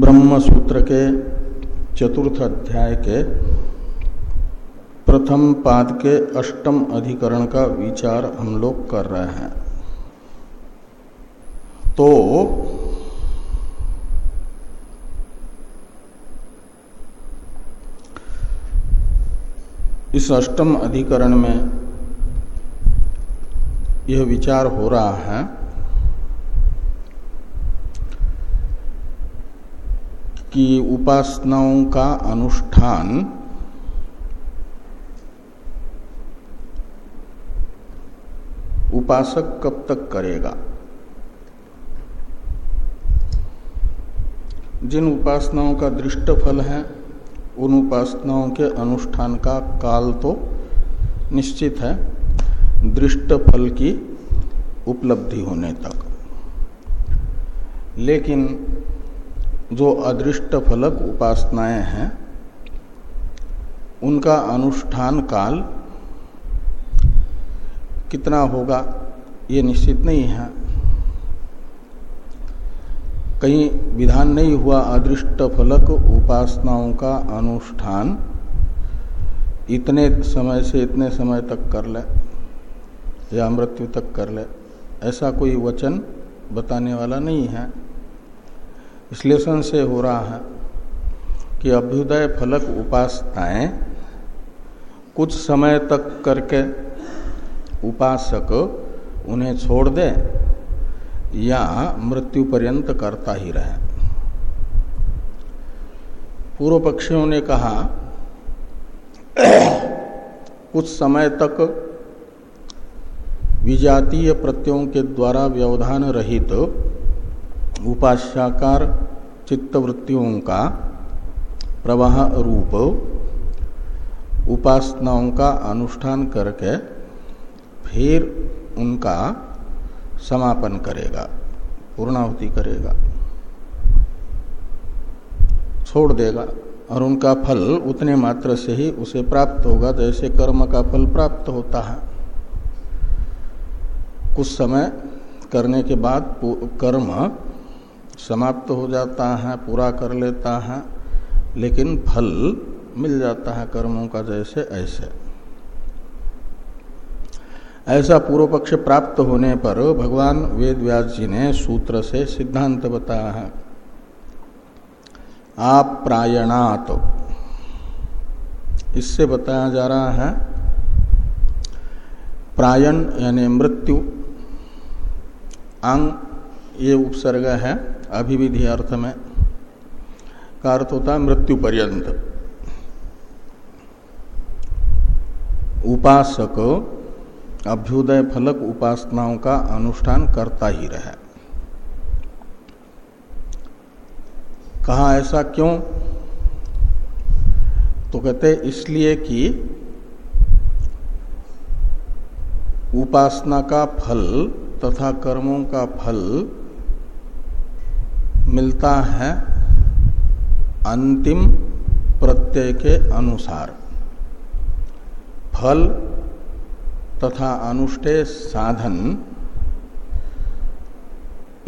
ब्रह्म सूत्र के चतुर्थ अध्याय के प्रथम पाद के अष्टम अधिकरण का विचार हम लोग कर रहे हैं। तो इस अष्टम अधिकरण में यह विचार हो रहा है कि उपासनाओं का अनुष्ठान उपासक कब तक करेगा? जिन उपासनाओं का दृष्ट फल है, उन उपासनाओं के अनुष्ठान का काल तो निश्चित है दृष्ट फल की उपलब्धि होने तक। लेकिन जो अदृष्ट फलक उपासनाएँ हैं, उनका अनुष्ठान काल कितना होगा, ये निश्चित नहीं है। कहीं विधान नहीं हुआ अदृष्ट फलक उपासनाओं का अनुष्ठान, इतने समय से इतने समय तक कर ले, या मृत्यु तक कर ले, ऐसा कोई वचन बताने वाला नहीं है। विश्लेषण से हो रहा है कि अभ्युदय फलक उपासनाएँ कुछ समय तक करके उपासक उन्हें छोड़ दे या मृत्यु पर्यंत करता ही रहे। पूर्व पक्षियों ने कहा, कुछ समय तक विजातीय प्रत्ययों के द्वारा व्यवधान रहित उपास्याकार चित्तवृत्तियों का प्रवाह रूप उपासनाओं का अनुष्ठान करके फिर उनका समापन करेगा, पूर्णाहुति करेगा, छोड़ देगा और उनका फल उतने मात्र से ही उसे प्राप्त होगा जैसे कर्म का फल प्राप्त होता है। कुछ समय करने के बाद कर्म समाप्त हो जाता है, पूरा कर लेता है, लेकिन फल मिल जाता है कर्मों का जैसे ऐसे। ऐसा पूर्व पक्ष प्राप्त होने पर भगवान वेद व्यास जी ने सूत्र से सिद्धांत बताया है। आप प्रायणात। इससे बताया जा रहा है, प्रायण यानी मृत्यु, अंग ये उपसर्ग है। अभिविधि अर्थ में का अर्थ होता है मृत्यु पर्यंत उपासक अभ्युदय फलक उपासनाओं का अनुष्ठान करता ही रहे। कहा, ऐसा क्यों? तो कहते, इसलिए कि उपासना का फल तथा कर्मों का फल मिलता है अंतिम प्रत्यय के अनुसार। फल तथा अनुष्ठेय साधन,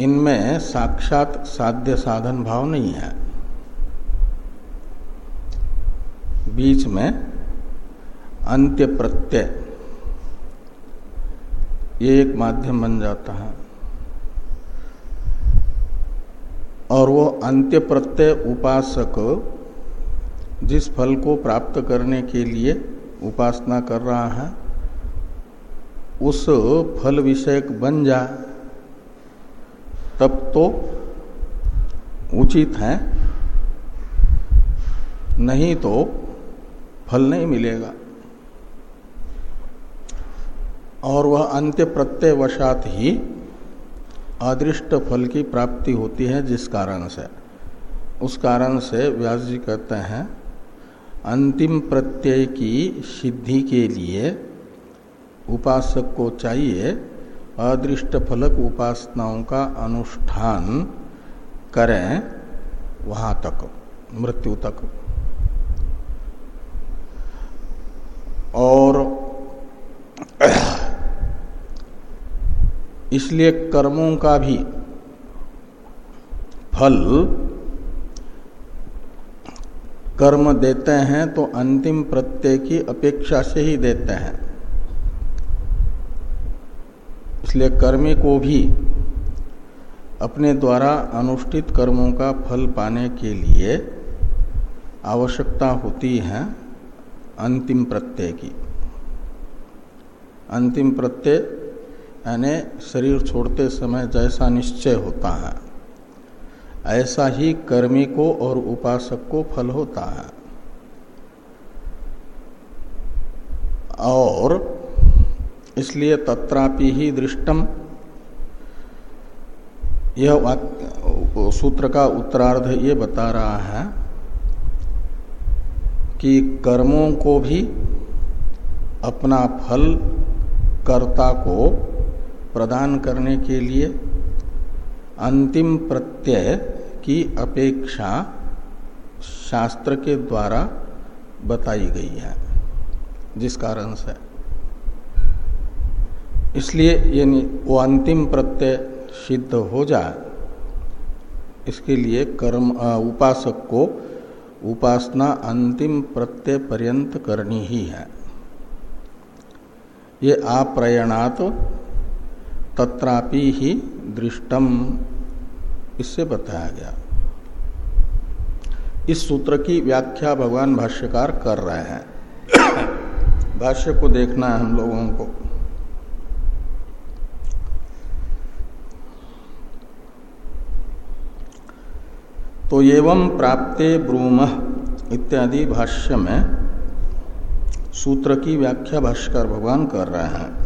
इनमें साक्षात साध्य साधन भाव नहीं है। बीच में अंत्य प्रत्यय ये एक माध्यम बन जाता है। और वो अंत्य प्रत्यय उपासक जिस फल को प्राप्त करने के लिए उपासना कर रहा है, उस फल विषयक बन जा, तब तो उचित है। नहीं तो फल नहीं मिलेगा। और वह अंत्य प्रत्यय वशात ही अदृष्ट फल की प्राप्ति होती है जिस कारण से। उस कारण से व्यास जी कहते हैं, अंतिम प्रत्यय की सिद्धि के लिए उपासक को चाहिए अदृष्ट फलक उपासनाओं का अनुष्ठान करें वहाँ तक, मृत्यु तक। और इसलिए कर्मों का भी फल कर्म देते हैं तो अंतिम प्रत्यय की अपेक्षा से ही देते हैं। इसलिए कर्मी को भी अपने द्वारा अनुष्ठित कर्मों का फल पाने के लिए आवश्यकता होती है अंतिम प्रत्यय की। अंतिम प्रत्यय यानी शरीर छोड़ते समय जैसा निश्चय होता है, ऐसा ही कर्मी को और उपासक को फल होता है। और इसलिए तत्रापि ही दृष्टम, यह सूत्र का उत्तरार्ध ये बता रहा है कि कर्मों को भी अपना फल कर्ता को प्रदान करने के लिए अंतिम प्रत्यय की अपेक्षा शास्त्र के द्वारा बताई गई है, जिस कारण से। इसलिए ये वो अंतिम प्रत्यय सिद्ध हो जाए, इसके लिए कर्म उपासक को उपासना अंतिम प्रत्यय पर्यंत करनी ही है। ये आप्रयणात तत्रापि ही दृष्टम। इससे बताया गया। इस सूत्र की व्याख्या भगवान भाष्यकार कर रहे हैं। भाष्य को देखना है हम लोगों को। तो एवं प्राप्ते ब्रूम इत्यादि भाष्य में सूत्र की व्याख्या भाष्कर भगवान कर रहे हैं।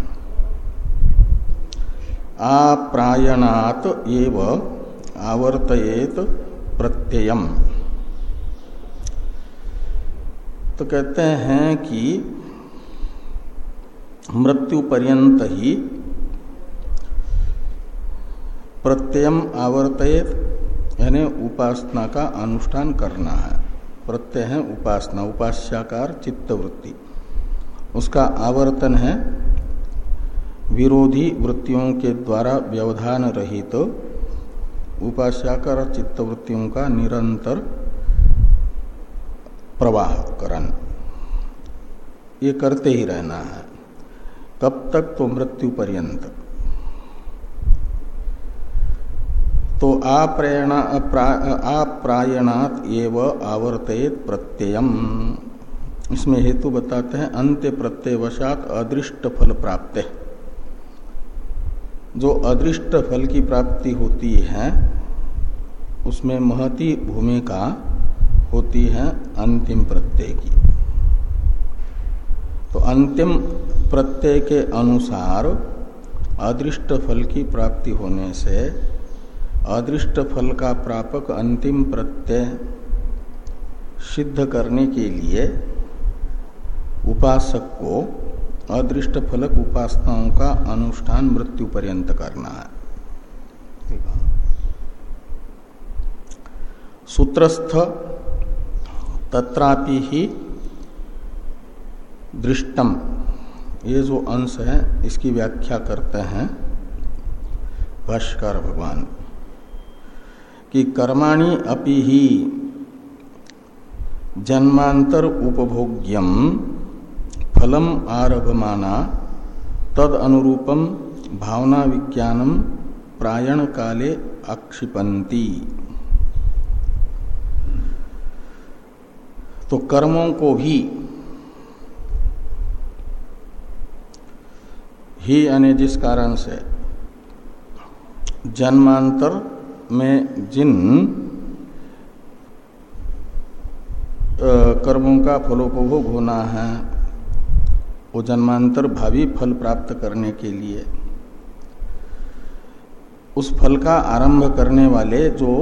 आप्रायणात एव आवर्तयेत प्रत्ययम। तो कहते हैं कि मृत्यु पर्यंत ही प्रत्ययम आवर्तयत, यानी उपासना का अनुष्ठान करना है। प्रत्यय है उपासना, उपास्याकार चित्तवृत्ति। उसका आवर्तन है विरोधी वृत्तियों के द्वारा व्यवधान रहित तो उपास्याकार चित्तवृत्तियों का निरंतर प्रवाह करण ये करते ही रहना है। कब तक तो मृत्यु पर्यंत। तो आप्रयणा आप्रायणात एव आवर्तयत प्रत्ययम। इसमें हेतु बताते हैं, अंत्य प्रत्यय वशात अदृष्ट फल प्राप्त। जो अदृष्ट फल की प्राप्ति होती है, उसमें महती भूमिका होती है अंतिम प्रत्यय की। तो अंतिम प्रत्यय के अनुसार अदृष्ट फल की प्राप्ति होने से अदृष्ट फल का प्रापक अंतिम प्रत्यय सिद्ध करने के लिए उपासक को अदृष्ट फलक उपासनाओं का अनुष्ठान मृत्यु पर्यंत करना है। सूत्रस्थ तत्रापि ही दृष्टम। ये जो अंश है, इसकी व्याख्या करते हैं भाष्कर भगवान कि कर्माणि अपि ही जन्मांतर उपभोग्यम फलम आरभमाना, तद अनुरूपम भावना विज्ञानम प्रायण काले अक्षिपंती तो कर्मों को भी ही यानी जिस कारण से जन्मांतर में जिन कर्मों का फलोपभोग होना है वो जन्मांतर भावी फल प्राप्त करने के लिए, उस फल का आरंभ करने वाले जो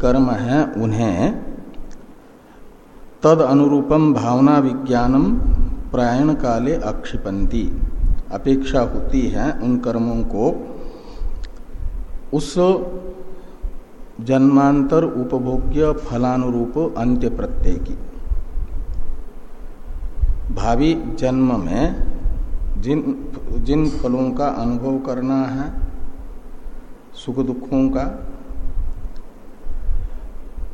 कर्म हैं उन्हें तद अनुरूपम भावना विज्ञानम प्रायण काले अक्षिपंती अपेक्षा होती है उन कर्मों को। उस जन्मांतर उपभोग्य फलानुरूप अंत्य प्रत्यय की। भावी जन्म में जिन जिन फलों का अनुभव करना है, सुख दुखों का,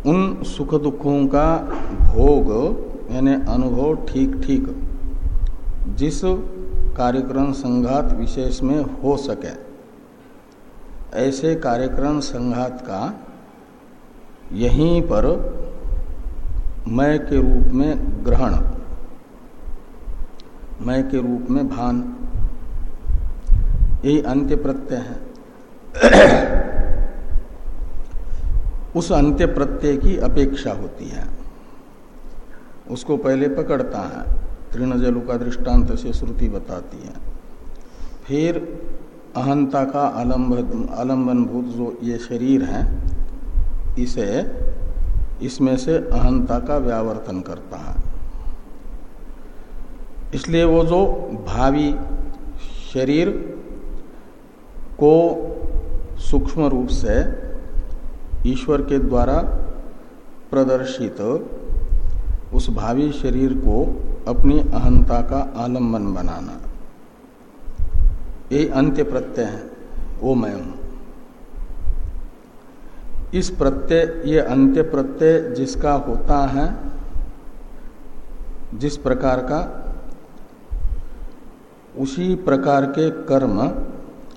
उन सुख दुखों का भोग, यानी अनुभव ठीक ठीक जिस कार्यक्रम संघात विशेष में हो सके, ऐसे कार्यक्रम संघात का यहीं पर मैं के रूप में ग्रहण मैं के रूप में भान। यही अंत्य प्रत्यय है। उस अंत्य प्रत्यय की अपेक्षा होती है। उसको पहले पकड़ता है। तृण जलु का दृष्टांत से श्रुति बताती है। फिर अहंता का अलंब अलंबनभूत जो ये शरीर है, इसे इसमें से अहंता का व्यावर्तन करता है। इसलिए वो जो भावी शरीर को सूक्ष्म रूप से ईश्वर के द्वारा प्रदर्शित उस भावी शरीर को अपनी अहंता का आलंबन बनाना। ये अंत्य प्रत्यय है, वो मैं हूँ। इस प्रत्यय, ये अंत्य प्रत्यय जिसका होता है, जिस प्रकार का उसी प्रकार के कर्म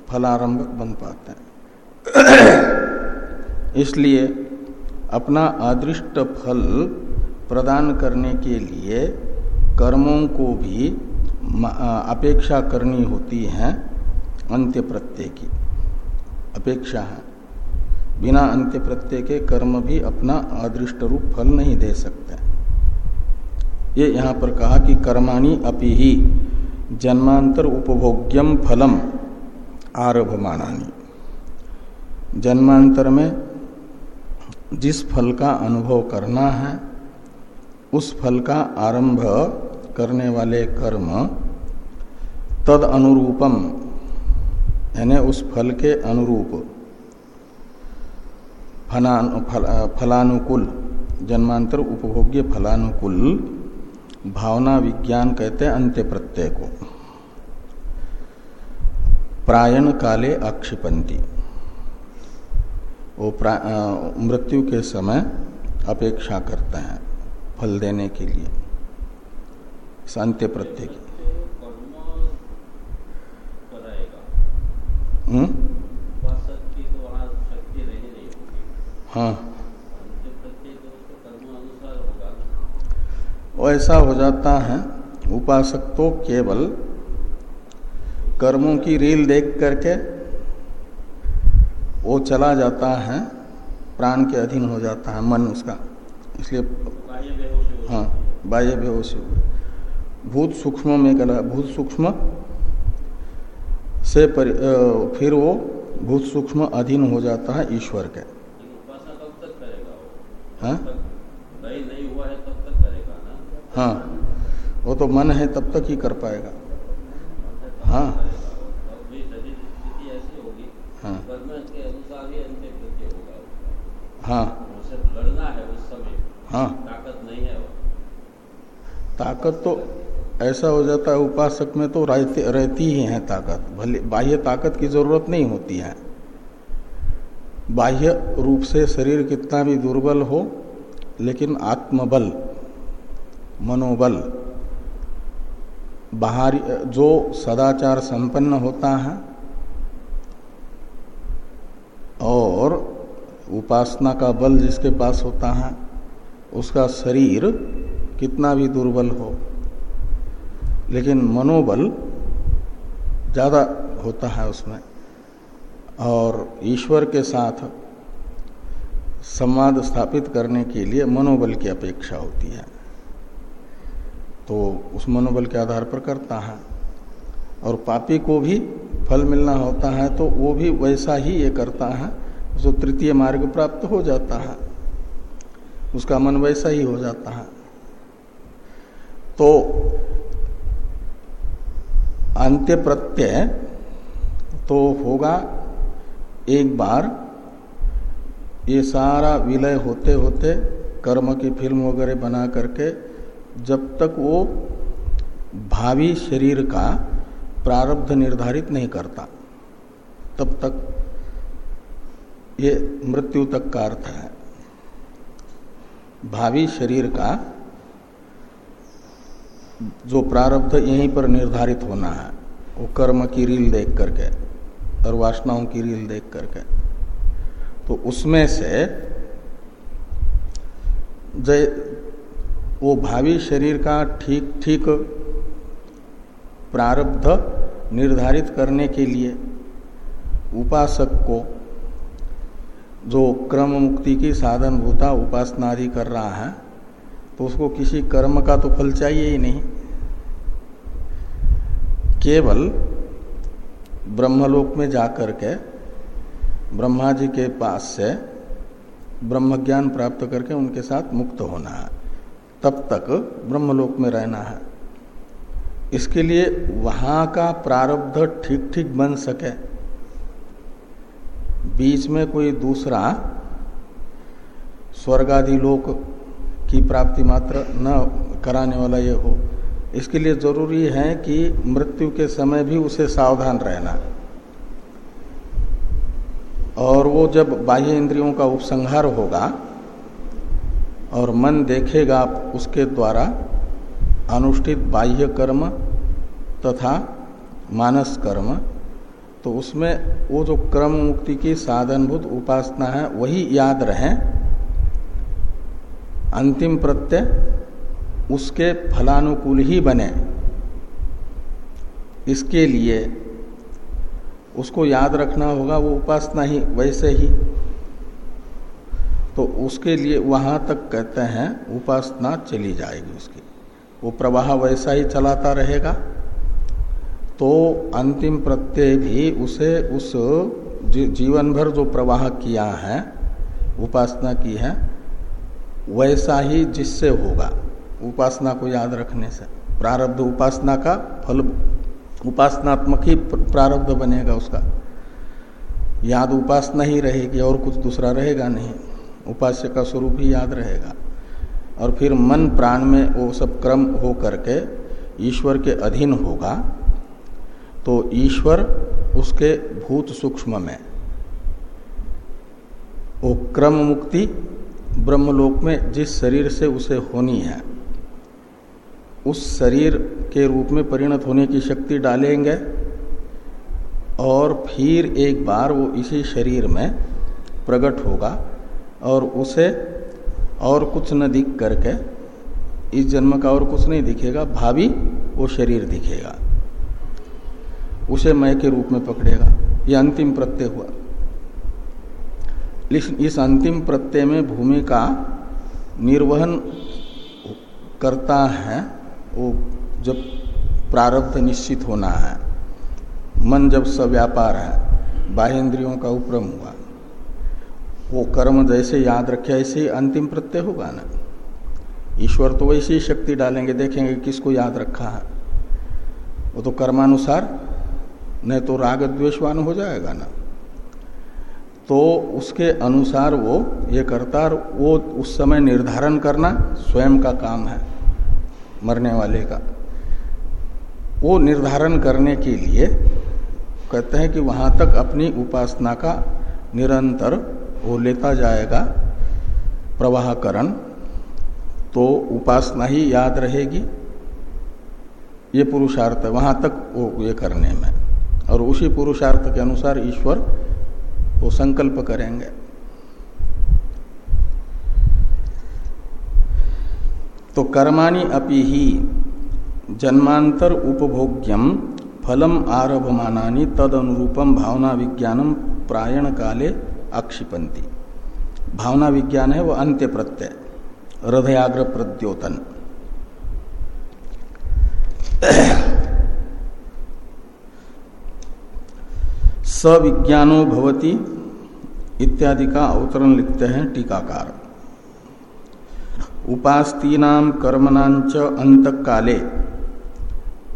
फलारंभक बन पाते हैं। इसलिए अपना अदृष्ट फल प्रदान करने के लिए कर्मों को भी अपेक्षा करनी होती है अंत्य प्रत्यय की। अपेक्षा है। बिना अंत्य प्रत्यय के कर्म भी अपना अदृष्ट रूप फल नहीं दे सकते। ये यहाँ पर कहा कि कर्माणी अपि ही जन्मांतर उपभोग्यम फलम आरभ मानानी जन्मांतर में जिस फल का अनुभव करना है, उस फल का आरंभ करने वाले कर्म तद अनुरूपम, यानी उस फल के अनुरूप फलानुकूल, जन्मांतर उपभोग्य फलानुकूल भावना विज्ञान कहते हैं अंत्य प्रत्यय को। प्रायण काले आक्षिपंती। वो मृत्यु के समय अपेक्षा करते हैं फल देने के लिए। अंत्य प्रत्यय की। हम्म? हाँ। ऐसा हो जाता है उपासक तो केवल कर्मों की रील देख करके वो चला जाता है प्राण के अधीन हो जाता है मन उसका। इसलिए हाँ बाह्य बेहोशी भूत सूक्ष्म में गला भूत सूक्ष्म से पर, फिर वो भूत सूक्ष्म अधीन हो जाता है ईश्वर के। हाँ? हाँ वो तो मन है तब तक ही कर पाएगा। हाँ। हाँ। हाँ। ताकत नहीं है। ताकत तो ऐसा हो जाता है, उपासक में तो रहती रहती ही है ताकत। भले, बाह्य ताकत की ज़रूरत नहीं होती है। बाह्य रूप से शरीर कितना भी दुर्बल हो, लेकिन आत्मबल। मनोबल, बाहर, जो सदाचार संपन्न होता है और उपासना का बल जिसके पास होता है, उसका शरीर कितना भी दुर्बल हो, लेकिन मनोबल ज़्यादा होता है उसमें। और ईश्वर के साथ संवाद स्थापित करने के लिए मनोबल की अपेक्षा होती है। तो उस मनोबल के आधार पर करता है। और पापी को भी फल मिलना होता है तो वो भी वैसा ही ये करता है, जो तृतीय मार्ग प्राप्त हो जाता है। उसका मन वैसा ही हो जाता है। तो अंत्य प्रत्यय तो होगा एक बार, ये सारा विलय होते होते कर्म की फ़िल्म वगैरह बना करके जब तक वो भावी शरीर का प्रारब्ध निर्धारित नहीं करता, तब तक ये मृत्यु तक का अर्थ है। भावी शरीर का जो प्रारब्ध यहीं पर निर्धारित होना है, वो कर्म की रील देख करके और वासनाओं की रील देख करके। तो उसमें से जय वो भावी शरीर का ठीक ठीक प्रारब्ध निर्धारित करने के लिए उपासक को जो क्रम मुक्ति की साधन भूता उपासना आदि कर रहा है तो उसको किसी कर्म का तो फल चाहिए ही नहीं। केवल ब्रह्मलोक में जाकर के, ब्रह्मा जी के पास से ब्रह्म ज्ञान प्राप्त करके उनके साथ मुक्त होना है। तब तक ब्रह्मलोक में रहना है। इसके लिए वहाँ का प्रारब्ध ठीक ठीक बन सके। बीच में कोई दूसरा स्वर्गादि लोक की प्राप्ति मात्र न कराने वाला ये हो। इसके लिए ज़रूरी है कि मृत्यु के समय भी उसे सावधान रहना। और वो जब बाह्य इंद्रियों का उपसंहार होगा और मन देखेगा उसके द्वारा अनुष्ठित बाह्य कर्म तथा मानस कर्म। तो उसमें वो जो क्रम मुक्ति की साधनभूत उपासना है, वही याद रहे। अंतिम प्रत्यय, उसके फलानुकूल ही बने। इसके लिए उसको याद रखना होगा, वो उपासना ही, वैसे ही। तो उसके लिए वहाँ तक कहते हैं, उपासना चली जाएगी उसकी। वो प्रवाह वैसा ही चलाता रहेगा। तो अंतिम प्रत्यय भी उसे उस जीवन भर जो प्रवाह किया है, उपासना की है, वैसा ही जिससे होगा। उपासना को याद रखने से। प्रारब्ध उपासना का फल, उपासनात्मक ही प्रारब्ध बनेगा उसका। याद उपासना ही रहेगी और कुछ दूसरा रहेगा नहीं। उपास्य का स्वरूप ही याद रहेगा। और फिर मन प्राण में वो सब क्रम हो करके ईश्वर के अधीन होगा तो ईश्वर उसके भूत सूक्ष्म में, वो क्रम मुक्ति ब्रह्मलोक में जिस शरीर से उसे होनी है, उस शरीर के रूप में परिणत होने की शक्ति डालेंगे, और फिर एक बार वो इसी शरीर में प्रकट होगा और उसे और कुछ न दिख करके, इस जन्म का और कुछ नहीं दिखेगा भावी वो शरीर दिखेगा। उसे मय के रूप में पकड़ेगा। यह अंतिम प्रत्यय हुआ। इस अंतिम प्रत्यय में भूमि का निर्वहन करता है, वो जब प्रारब्ध निश्चित होना है, मन जब सव्यापार है बाह्य इंद्रियों का उपरम हुआ। वो कर्म जैसे याद रखे, ऐसे ही अंतिम प्रत्यय होगा ना। ईश्वर तो वैसी ही शक्ति डालेंगे, देखेंगे किसको याद रखा है। वो तो कर्मानुसार नहीं तो राग द्वेषवान हो जाएगा ना। तो उसके अनुसार वो ये करता और वो उस समय निर्धारण करना स्वयं का काम है, मरने वाले का। वो निर्धारण करने के लिए कहते हैं कि वहाँ तक अपनी उपासना का निरंतर वो लेता जाएगा प्रवाहकरण तो उपासना ही याद रहेगी। ये पुरुषार्थ वहाँ तक वो ये करने में। और उसी पुरुषार्थ के अनुसार ईश्वर वो संकल्प करेंगे। तो कर्माणि अपि ही जन्मांतर उपभोग्यम फलम आरभमानी तद अनुरूपम भावना विज्ञानम प्रायण काले आक्षिपंती भावना विज्ञान है वह अंत्य प्रत्यय। हृदयाग्र प्रद्योतन। सविज्ञानो भवती इत्यादि का अवतरण लिखते हैं टीकाकार। उपास्तीनाम अंत काले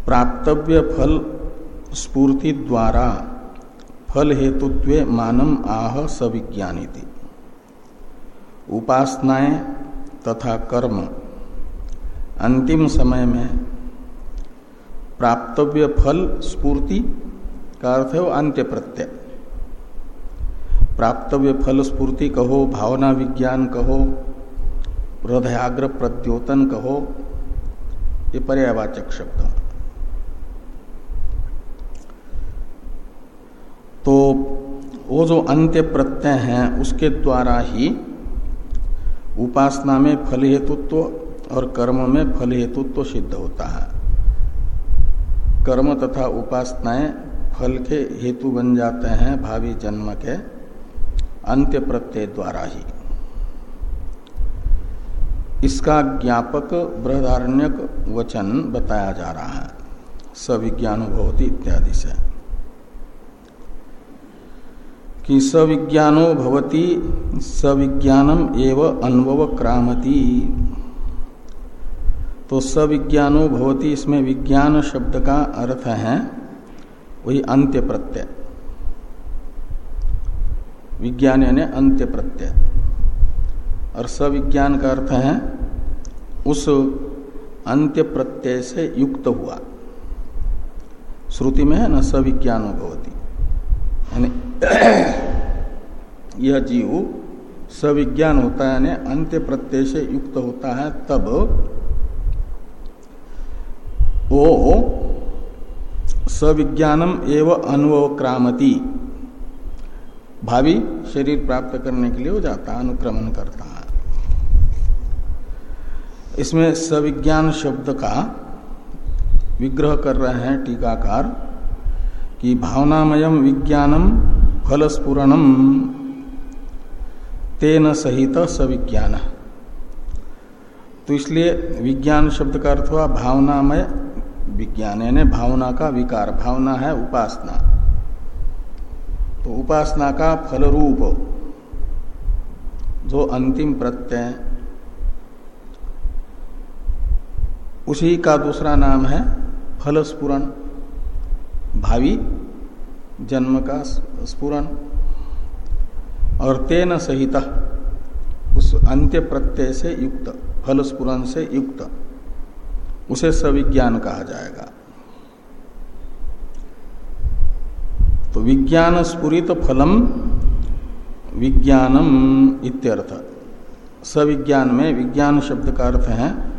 प्राप्तव्य फल स्पूर्ति द्वारा फल हेतुत्व मानम आह सविज्ञानी उपासनाएँ तथा कर्म अंतिम समय में प्राप्तव्य फल स्पूर्ति का अर्थ है वो अंत्य प्रत्यय। प्राप्तव्य फल स्पूर्ति कहो, भावना विज्ञान कहो, हृदयाग्र प्रद्योतन कहो, ये पर्यावाचक शब्द तो वो जो अंत्य प्रत्यय हैं, उसके द्वारा ही उपासना में फल हेतुत्व और कर्म में फल हेतुत्व सिद्ध होता है। कर्म तथा उपासनाएँ फल के हेतु बन जाते हैं, भावी जन्म के अंत्य प्रत्यय द्वारा ही। इसका ज्ञापक बृहदारण्यक वचन बताया जा रहा है। सविज्ञानुभवती इत्यादि से। कि सविज्ञानो भवती, सविज्ञानम एव अनुभव क्रामती। तो सविज्ञानो भवती, इसमें विज्ञान शब्द का अर्थ है, वही अंत्य प्रत्यय विज्ञान यानी अंत्य प्रत्यय और सविज्ञान का अर्थ है, उस अंत्य प्रत्यय से युक्त हुआ। श्रुति में है, ना सविज्ञानो भवती। यानी यह जीव सविज्ञान होता है, यानी अंत्य प्रत्यय से युक्त होता है, तब वो सविज्ञानम एवं अनुभव क्रामती। भावी शरीर प्राप्त करने के लिए वो जाता है, अनुक्रमण करता है। इसमें सविज्ञान शब्द का विग्रह कर रहे हैं टीकाकार। कि भावनामय विज्ञानम फलस्फुरणम तेन सहित सविज्ञान। तो इसलिए विज्ञान शब्द का अर्थ हुआ भावनामय विज्ञान यानी भावना का विकार। भावना है उपासना। तो उपासना का फल रूप जो अंतिम प्रत्यय, उसी का दूसरा नाम है फल स्पुरण भावी जन्म का स्पुरण और तेन सहित उस अंत्य प्रत्यय से युक्त, फल स्पुरण से युक्त, उसे सविज्ञान कहा जाएगा। तो विज्ञान स्पुरित फलम, विज्ञानम इत्यर्थ। सविज्ञान में विज्ञान शब्द का अर्थ है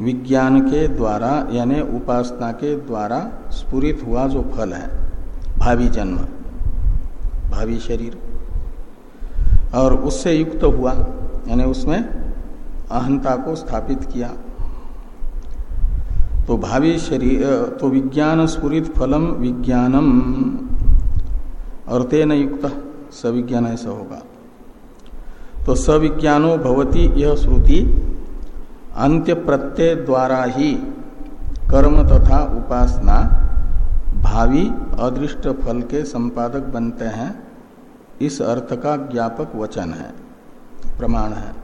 विज्ञान के द्वारा, यानी उपासना के द्वारा स्पुरित हुआ जो फल है, भावी जन्म, भावी शरीर। और उससे युक्त हुआ, यानी उसमें अहंता को स्थापित किया। तो भावी शरीर तो विज्ञान स्फुरित फलम विज्ञानम, और तेन युक्त सविज्ञान ऐसा होगा। तो सविज्ञानो भवती यह श्रुति अंत्य प्रत्यय द्वारा ही कर्म तथा उपासना भावी अदृष्ट फल के संपादक बनते हैं। इस अर्थ का ज्ञापक वचन है, प्रमाण है।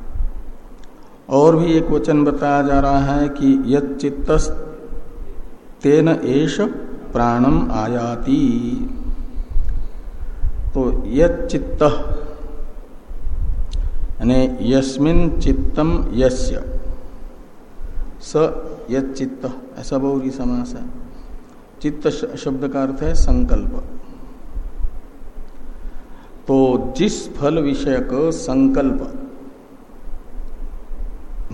और भी एक वचन बताया जा रहा है कि यचित्त तेन एष प्राणम आयाति। तो यचित्त यानी यस्मिन चित्तम यस्य। स यचित्त ऐसा बहुरी समास है। चित्त शब्द का अर्थ है संकल्प। तो जिस फल विषयक संकल्प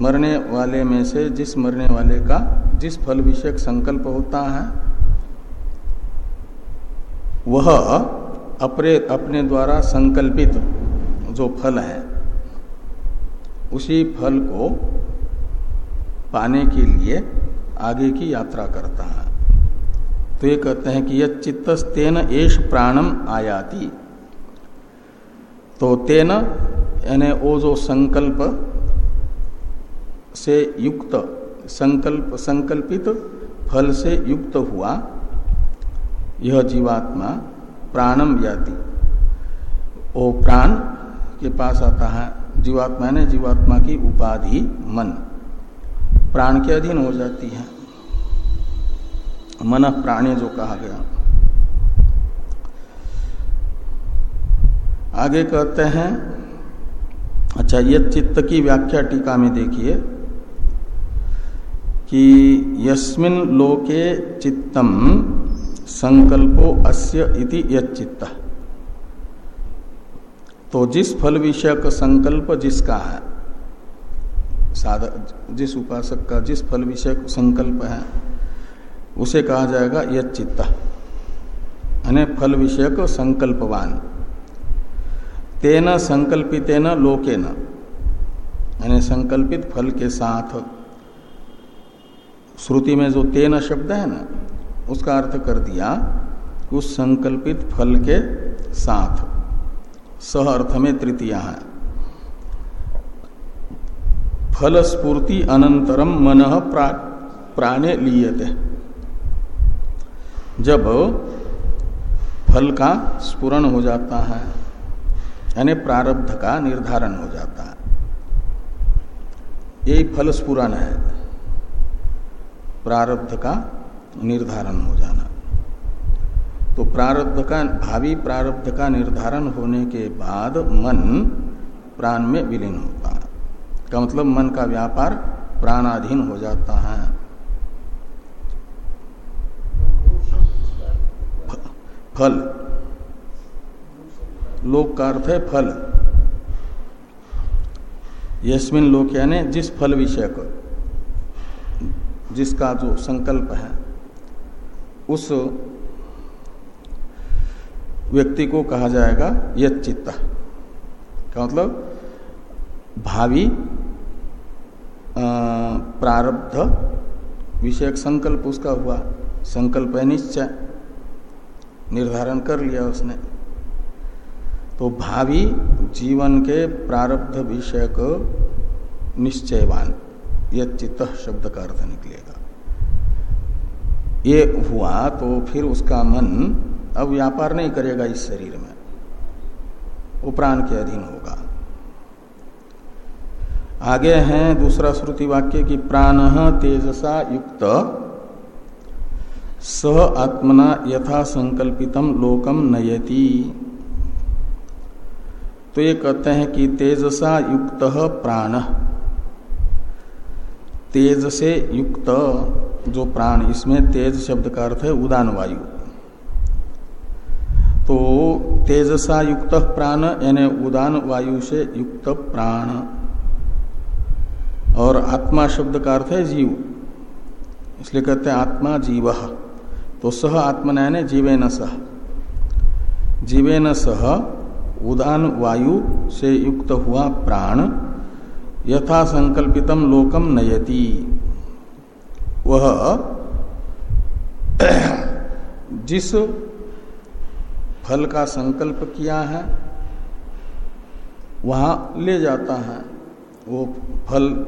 मरने वाले में से, जिस मरने वाले का, जिस फल विषयक संकल्प होता है, वह अपने अपने द्वारा संकल्पित जो फल है, उसी फल को पाने के लिए आगे की यात्रा करता है। तो ये कहते हैं कि यह चित्त तेन एश प्राणम आयाति। तो तेन, यानी वो जो संकल्प से युक्त, संकल्प, संकल्पित फल से युक्त हुआ, यह जीवात्मा प्राणम याति। वो प्राण के पास आता है, जीवात्मा ने जीवात्मा की उपाधि, मन। प्राण के अधीन हो जाती है। मन प्राणी जो कहा गया। आगे कहते हैं अच्छा ये चित्त की व्याख्या टीका में देखिए कि यस्मिन लोके चित्तम संकल्पो अस्य इति यच्चित्त तो जिस फल विषय का संकल्प जिसका है साधक, जिस उपासक का जिस फल विषय संकल्प है, उसे कहा जाएगा यह चित्त। यानी फल विषयक संकल्पवान। तेन संकल्पितेन लोकेन। यानी संकल्पित फल के साथ। श्रुति में जो तेना शब्द है ना, उसका अर्थ कर दिया उस संकल्पित फल के साथ। सह अर्थ में तृतीया है। फल स्पूर्ति अनंतरम मन प्रा, प्राणे लीयते। जब फल का स्पुरण हो जाता है यानी प्रारब्ध का निर्धारण हो जाता है। यही फल स्पुरण है। प्रारब्ध का निर्धारण हो जाना। तो प्रारब्ध का भावी प्रारब्ध का निर्धारण होने के बाद मन प्राण में विलीन होता है। का मतलब मन का व्यापार प्राणाधीन हो जाता है। फल। लोक का अर्थ है फल। यस्मिन लोक यानी जिस फल विषय को जिसका जो संकल्प है, उस व्यक्ति को कहा जाएगा यह चित्त का मतलब भावी प्रारब्ध विषयक संकल्प उसका हुआ। संकल्प है निश्चय। निर्धारण कर लिया उसने। तो भावी जीवन के प्रारब्ध विषयक निश्चयवान, यह चित्त शब्द का अर्थ निकलेगा। ये हुआ तो फिर उसका मन अब व्यापार नहीं करेगा इस शरीर में। वो प्राण के अधीन होगा। आगे हैं दूसरा श्रुति वाक्य कि प्राण तेजसा युक्त। स आत्मना यथा संकल्पितम लोकम नयति। तो ये कहते हैं कि तेजसा युक्त प्राण। तेज से युक्त जो प्राण, इसमें तेज शब्द का अर्थ है उदान वायु तो तेजसा युक्त प्राण, यानी उदान वायु से युक्त प्राण। और आत्मा शब्द का अर्थ है जीव। इसलिए कहते हैं आत्मा जीव। तो सह आत्मन यानी जीवे न सह। जीवे न सह उदान वायु से युक्त हुआ प्राण यथा संकल्पितम लोकम नयति। वह जिस फल का संकल्प किया है, वहाँ ले जाता है, वो फल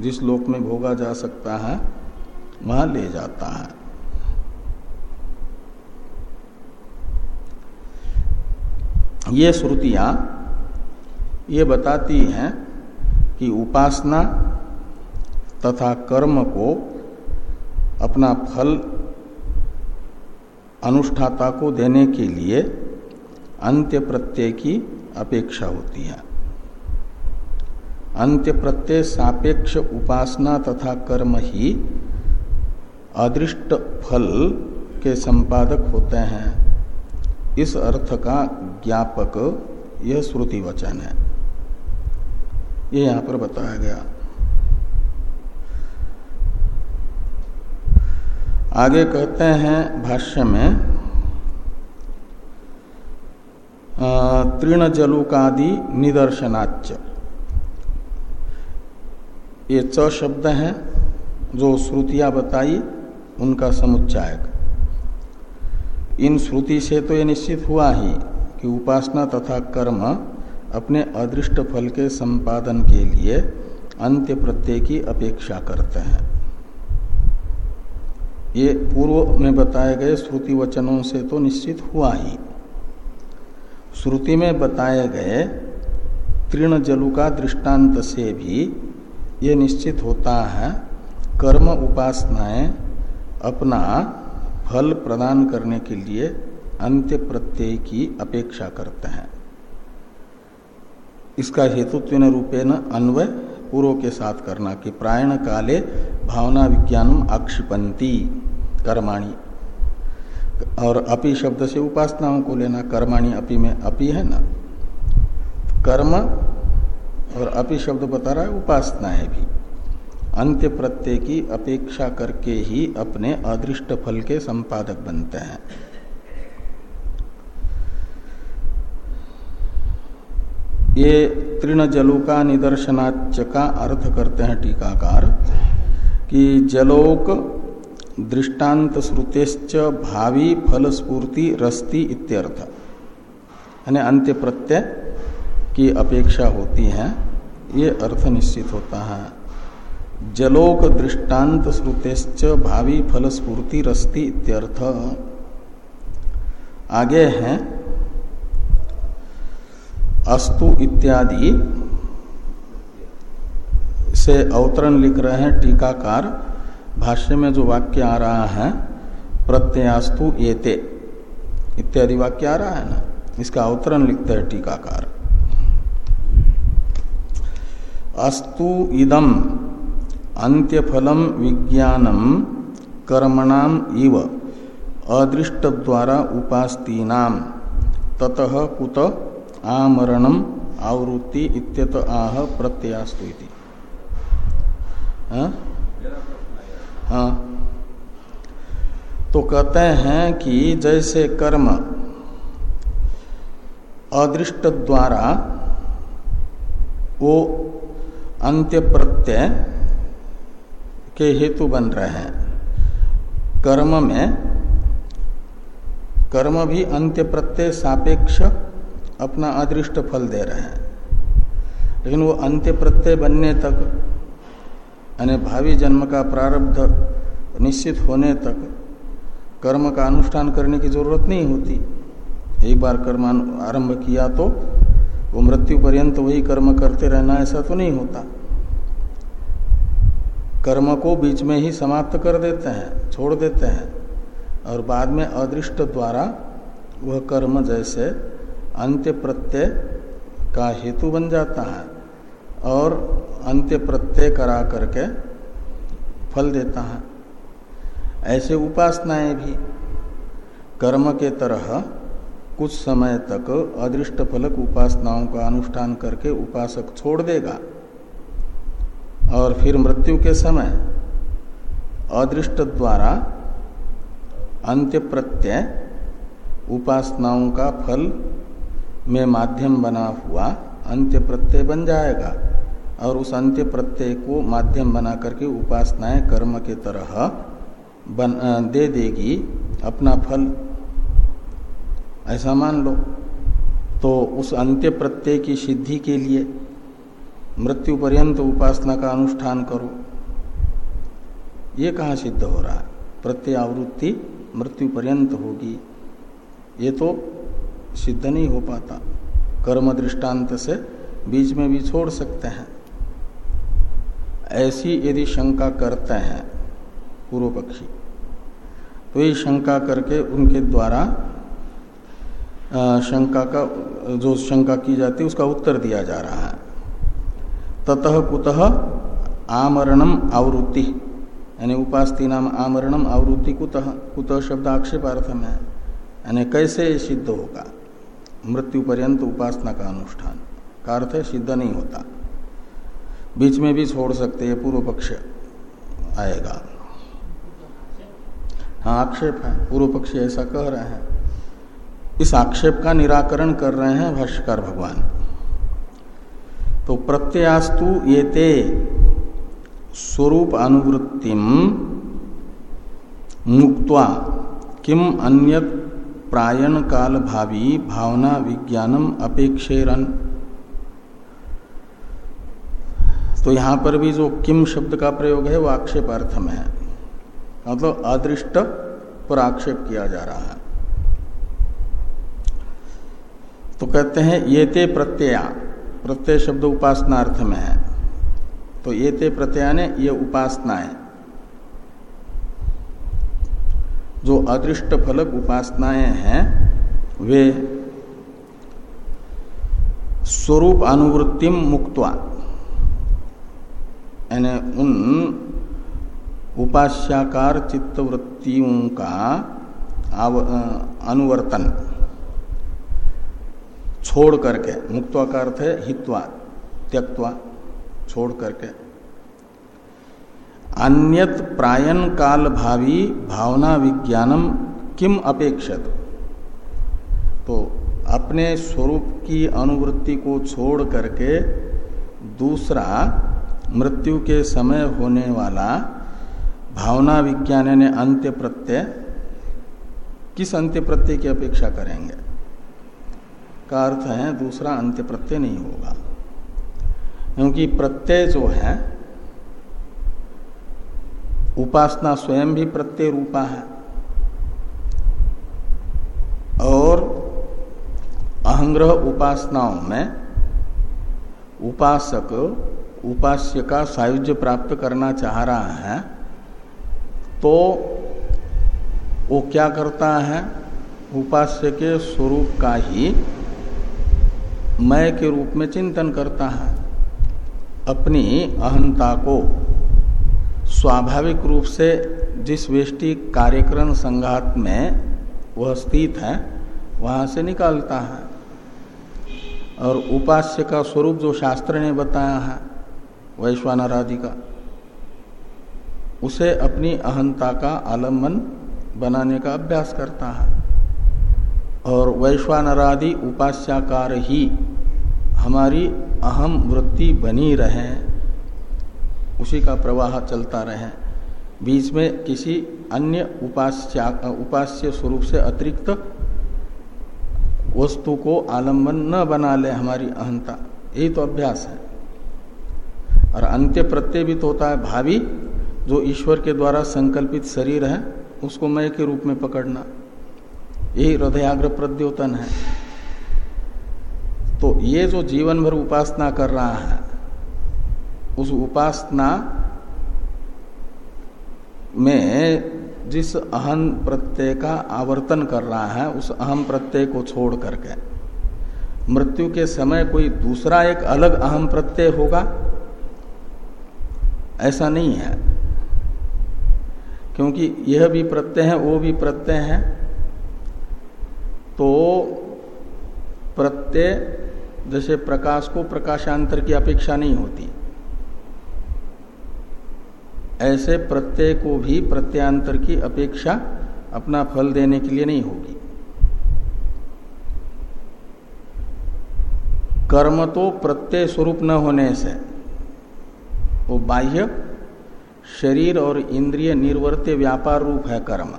जिस लोक में भोगा जा सकता है, वहाँ ले जाता है। ये श्रुतियाँ ये बताती हैं कि उपासना तथा कर्म को अपना फल अनुष्ठाता को देने के लिए अंत्य प्रत्यय की अपेक्षा होती है। अंत्य प्रत्यय सापेक्ष उपासना तथा कर्म ही अदृष्ट फल के संपादक होते हैं। इस अर्थ का ज्ञापक यह श्रुति वचन है। ये यहाँ पर बताया गया। आगे कहते हैं भाष्य में तृण जलुकादि निदर्शनाच ये च शब्द हैं, जो श्रुतियाँ बताई, उनका समुच्चायक। इन श्रुति से तो ये निश्चित हुआ ही कि उपासना तथा कर्म अपने अदृष्ट फल के संपादन के लिए अंत्य प्रत्यय की अपेक्षा करते हैं। ये पूर्व में बताए गए श्रुति वचनों से तो निश्चित हुआ ही। श्रुति में बताए गए तृण जलु का दृष्टांत से भी ये निश्चित होता है, कर्म उपासनाएँ अपना फल प्रदान करने के लिए अंत्य प्रत्यय की अपेक्षा करते हैं। इसका हेतुत्व रूपेण अन्वय पूर्व के साथ करना कि प्रायण काले भावना विज्ञान आक्षिपंती कर्माणी। और अपि शब्द से उपासनाओं को लेना कर्माणी अपि में अपि है ना। कर्म और अपि शब्द बता रहा है, उपासना है भी। अंत्य प्रत्यय की अपेक्षा करके ही अपने अदृष्ट फल के संपादक बनते हैं। ये तृण जलोका निदर्शनाच का अर्थ करते हैं टीकाकार कि जलोक दृष्टांत श्रुतेश्च भावी फलस्फूर्ति रस्ती इत्यर्थ। यानी अंत्य प्रत्यय की अपेक्षा होती है, ये अर्थ निश्चित होता है। जलोक दृष्टांत श्रुतेश्च भावी फल स्पूर्ति रस्ती इत्यर्थ। आगे हैं, अस्तु इत्यादि। से अवतरण लिख रहे हैं टीकाकार। भाष्य में जो वाक्य आ रहा है, प्रत्ययास्तु एते, इत्यादि वाक्य आ रहा है ना? इसका अवतरण लिखते हैं टीकाकार। अस्तु इदम। अंत्यफलम विज्ञानम कर्मणाम इव। अदृष्ट द्वारा उपास्तीनाम। ततः कुत आमरणम आवृत्ति इत्यत आह प्रत्यास्तु इति। हाँ? हाँ। तो कहते हैं कि जैसे कर्म अदृष्ट द्वारा वो अंत्य प्रत्यय के हेतु बन रहे हैं। कर्म में कर्म भी अंत्य प्रत्यय सापेक्ष अपना अदृष्ट फल दे रहे हैं। लेकिन वो अंत्य प्रत्यय बनने तक, यानी भावी जन्म का प्रारब्ध निश्चित होने तक कर्म का अनुष्ठान करने की ज़रूरत नहीं होती। एक बार कर्म आरंभ किया तो वो मृत्यु पर्यंत वही कर्म करते रहना ऐसा तो नहीं होता। कर्म को बीच में ही समाप्त कर देते हैं, छोड़ देते हैं और बाद में अदृष्ट द्वारा वह कर्म जैसे अंत्य प्रत्यय का हेतु बन जाता है और अंत्य प्रत्यय करा करके फल देता है। ऐसे उपासनाएँ भी कर्म के तरह कुछ समय तक अदृष्ट फलक उपासनाओं का अनुष्ठान करके उपासक छोड़ देगा। और फिर मृत्यु के समय अदृष्ट द्वारा अंत्य प्रत्यय उपासनाओं का फल में माध्यम बना हुआ अंत्य प्रत्यय बन जाएगा। और उस अंत्य प्रत्यय को माध्यम बना करके उपासनाएँ कर्म के तरह बन दे देगी, अपना फल ऐसा मान लो। तो उस अंत्य प्रत्यय की सिद्धि के लिए मृत्यु पर्यंत उपासना का अनुष्ठान करो। ये कहाँ सिद्ध हो रहा है? प्रत्यय आवृत्ति मृत्यु पर्यंत होगी। ये तो सिद्ध नहीं हो पाता। कर्म दृष्टांत से बीच में भी छोड़ सकते हैं। ऐसी यदि शंका करते हैं पूर्व पक्षी तो ये शंका करके उनके द्वारा शंका का, जो शंका की जाती है, उसका उत्तर दिया जा रहा है। ततः कुतः आमरणम आवृत्ति, यानी उपास्ति नाम आमरणम आवृत्ति कुतः कुतः शब्द आक्षेपार्थ में है। यानी कैसे सिद्ध होगा? मृत्यु पर्यंत उपासना का अनुष्ठान। का अर्थ है, सिद्ध नहीं होता। बीच में भी छोड़ सकते ये पूर्व पक्ष आएगा। हाँ आक्षेप है। पूर्व पक्षी ऐसा कह रहे हैं। इस आक्षेप का निराकरण कर रहे हैं भाष्यकार भगवान। तो प्रत्यास्तु ये स्वरूप अनुवृत्ति मुक्त्वा किम अन्य प्रायण काल भावी भावना विज्ञानम अपेक्षेरन। तो यहाँ पर भी जो किम शब्द का प्रयोग है, वो आक्षेप अर्थ में है। मतलब अदृष्ट पर आक्षेप किया जा रहा है। तो कहते हैं, ये ते प्रत्यया। प्रत्यय शब्द उपासना अर्थ में है। तो ये ते प्रत्यय ने, ये उपासनाएँ। जो अदृष्ट फलक उपासनाएँ हैं, वे स्वरूप अनुवृत्तिम मुक्तवा, यानी उन उपास्याकार चित्तवृत्तियों का अनुवर्तन। छोड़ करके, मुक्तवा का अर्थ है हित्वा त्यक्वा छोड़ करके। अन्यत प्रायन काल भावी भावना विज्ञानम किम अपेक्षत? तो अपने स्वरूप की अनुवृत्ति को छोड़ करके दूसरा मृत्यु के समय होने वाला भावना विज्ञान ने अंत्य प्रत्यय किस अंत्य प्रत्यय की अपेक्षा करेंगे? का अर्थ है, दूसरा अंत्य प्रत्यय नहीं होगा। क्योंकि प्रत्यय जो है, उपासना स्वयं भी प्रत्यय रूपा है। और अहंग्रह उपासनाओं में उपासक, उपास्य का सायुज्य प्राप्त करना चाह रहा है तो वो क्या करता है, उपास्य के स्वरूप का ही मय के रूप में चिंतन करता है, अपनी अहंता को स्वाभाविक रूप से जिस वेष्टि कार्यक्रम संघात में वह स्थित है, वहाँ से निकालता है। और उपास्य का स्वरूप जो शास्त्र ने बताया है वैश्वानर आदि का, उसे अपनी अहंता का आलंबन बनाने का अभ्यास करता है। और वैश्वानरादि उपास्याकार ही हमारी अहम वृत्ति बनी रहे, उसी का प्रवाह चलता रहे। बीच में किसी अन्य उपास्य उपास्य स्वरूप से अतिरिक्त वस्तु को आलंबन न बना ले हमारी अहंता। यही तो अभ्यास है। और अंत्य प्रत्यय भी तो होता है भावी, जो ईश्वर के द्वारा संकल्पित शरीर है, उसको मय के रूप में पकड़ना। यही हृदयाग्र प्रद्योतन है। तो ये जो जीवन भर उपासना कर रहा है, उस उपासना में जिस अहम प्रत्यय का आवर्तन कर रहा है, उस अहम प्रत्यय को छोड़ करके। मृत्यु के समय कोई दूसरा एक अलग अहम प्रत्यय होगा? ऐसा नहीं है। क्योंकि यह भी प्रत्यय है, वो भी प्रत्यय है। तो प्रत्यय जैसे प्रकाश को प्रकाशांतर की अपेक्षा नहीं होती। ऐसे प्रत्यय को भी प्रत्यांतर की अपेक्षा अपना फल देने के लिए नहीं होगी। कर्म तो प्रत्यय स्वरूप न होने से, वो बाह्य शरीर और इंद्रिय निर्वर्त्य व्यापार रूप है कर्म।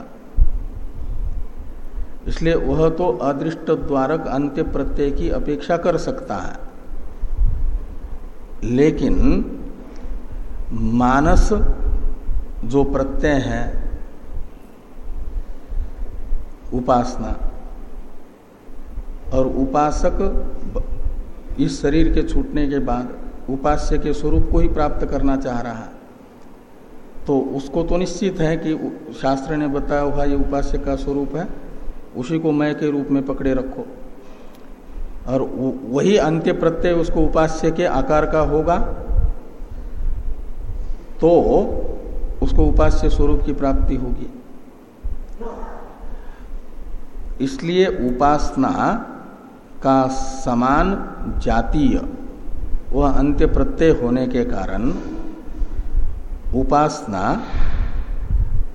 इसलिए वह तो अदृष्ट द्वारक अंत्य प्रत्यय की अपेक्षा कर सकता है। लेकिन मानस जो प्रत्यय है, उपासना, और उपासक इस शरीर के छूटने के बाद उपास्य के स्वरूप को ही प्राप्त करना चाह रहा है तो उसको तो निश्चित है कि शास्त्र ने बताया हुआ ये उपास्य का स्वरूप है। उसी को मय के रूप में पकड़े रखो। और वही अंत्य प्रत्यय उसको उपास्य के आकार का होगा तो उसको उपास्य स्वरूप की प्राप्ति होगी। इसलिए उपासना का समान जातीय, वह अंत्य प्रत्यय होने के कारण उपासना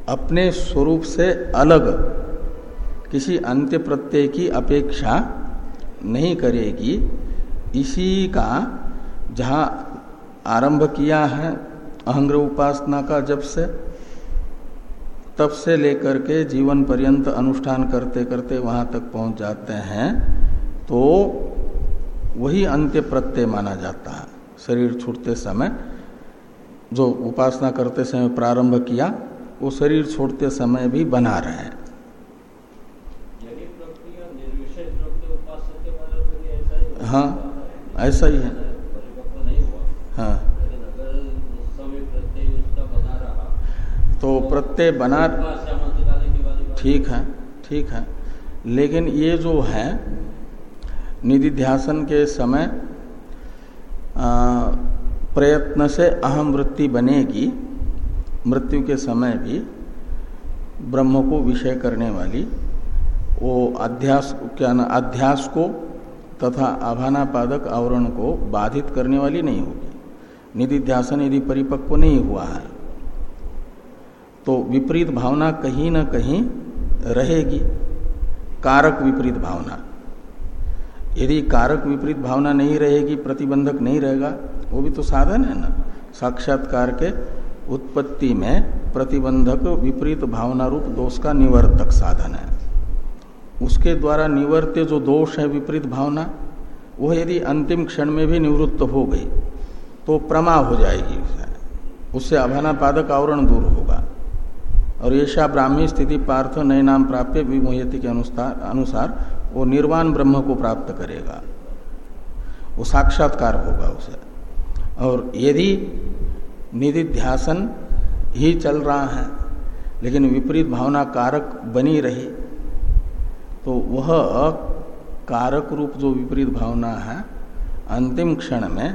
अपने स्वरूप से अलग किसी अंत्य प्रत्यय की अपेक्षा नहीं करेगी। इसी का जहाँ आरंभ किया है, अहंग्र उपासना का जब से तब से लेकर के जीवन पर्यंत अनुष्ठान करते करते वहाँ तक पहुँच जाते हैं तो वही अंत्य प्रत्यय माना जाता है। शरीर छूटते समय जो उपासना करते समय प्रारंभ किया, वो शरीर छोड़ते समय भी बना रहे हाँ। ऐसा ही है। हाँ। तो प्रत्यय बना ठीक है ठीक है। लेकिन ये जो है निधि ध्यासन के समय प्रयत्न से अहम वृत्ति बनेगी, मृत्यु के समय भी ब्रह्म को विषय करने वाली, वो अध्यास क्या ना, अध्यास को तथा आभानापादक आवरण को बाधित करने वाली नहीं होगी। निधि ध्यासन यदि परिपक्व नहीं हुआ है तो विपरीत भावना कहीं ना कहीं रहेगी। कारक विपरीत भावना। यदि कारक विपरीत भावना नहीं रहेगी, प्रतिबंधक नहीं रहेगा, वो भी तो साधन है ना। साक्षात्कार के उत्पत्ति में प्रतिबंधक विपरीत भावना रूप दोष का निवर्तक साधन है। उसके द्वारा निवर्त्य जो दोष है विपरीत भावना वह यदि अंतिम क्षण में भी निवृत्त हो गई तो प्रमा हो जाएगी उससे अभानापादक आवरण दूर होगा। और ऐसा ब्राह्मी स्थिति पार्थ नए नाम प्राप्य विमोहति के अनुसार अनुसार वो निर्वाण ब्रह्म को प्राप्त करेगा। वो साक्षात्कार होगा उसे। और यदि निधिध्यासन ही चल रहा है, लेकिन विपरीत भावना कारक बनी रही तो वह कारक रूप जो विपरीत भावना है, अंतिम क्षण में